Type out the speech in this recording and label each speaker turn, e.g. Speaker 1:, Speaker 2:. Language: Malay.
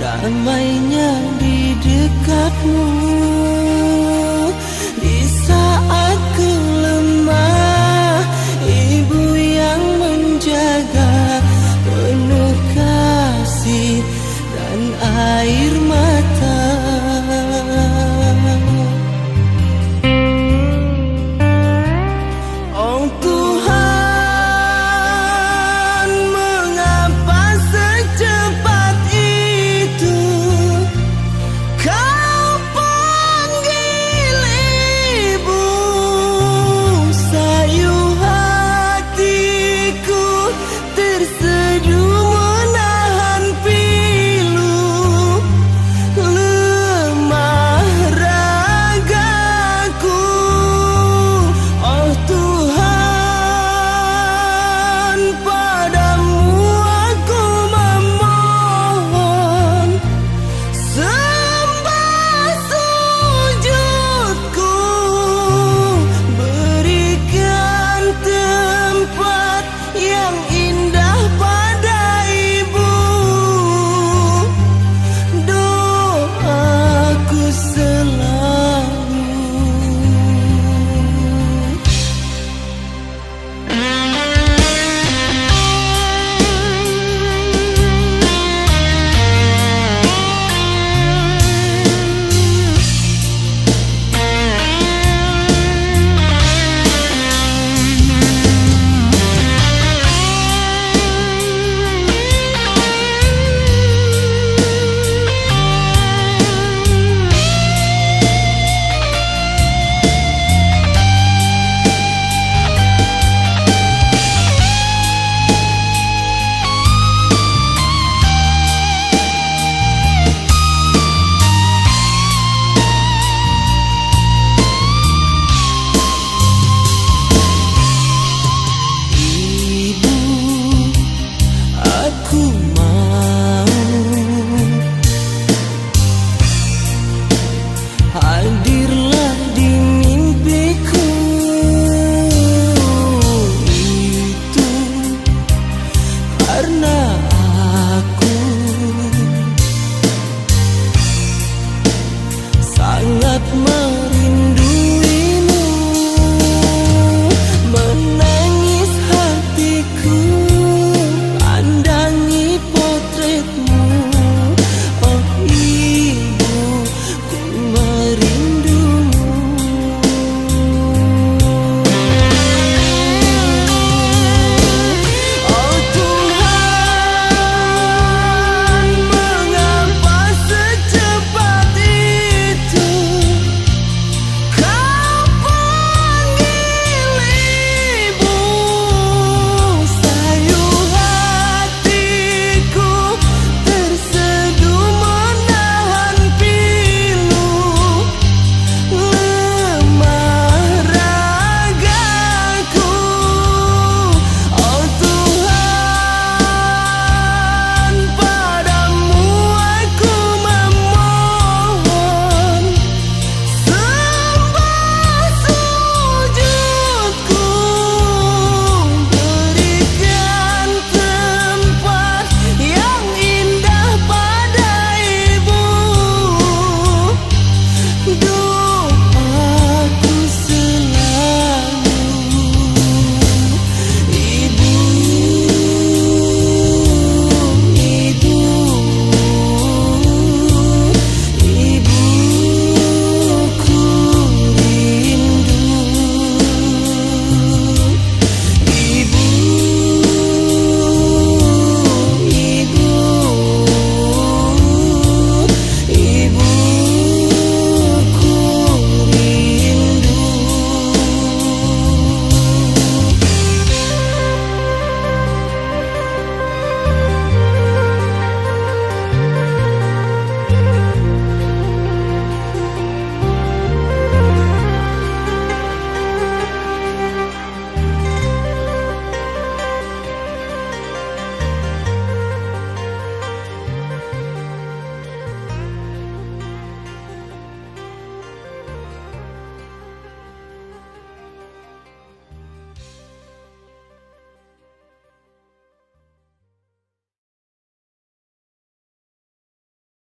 Speaker 1: damainya di dekatmu.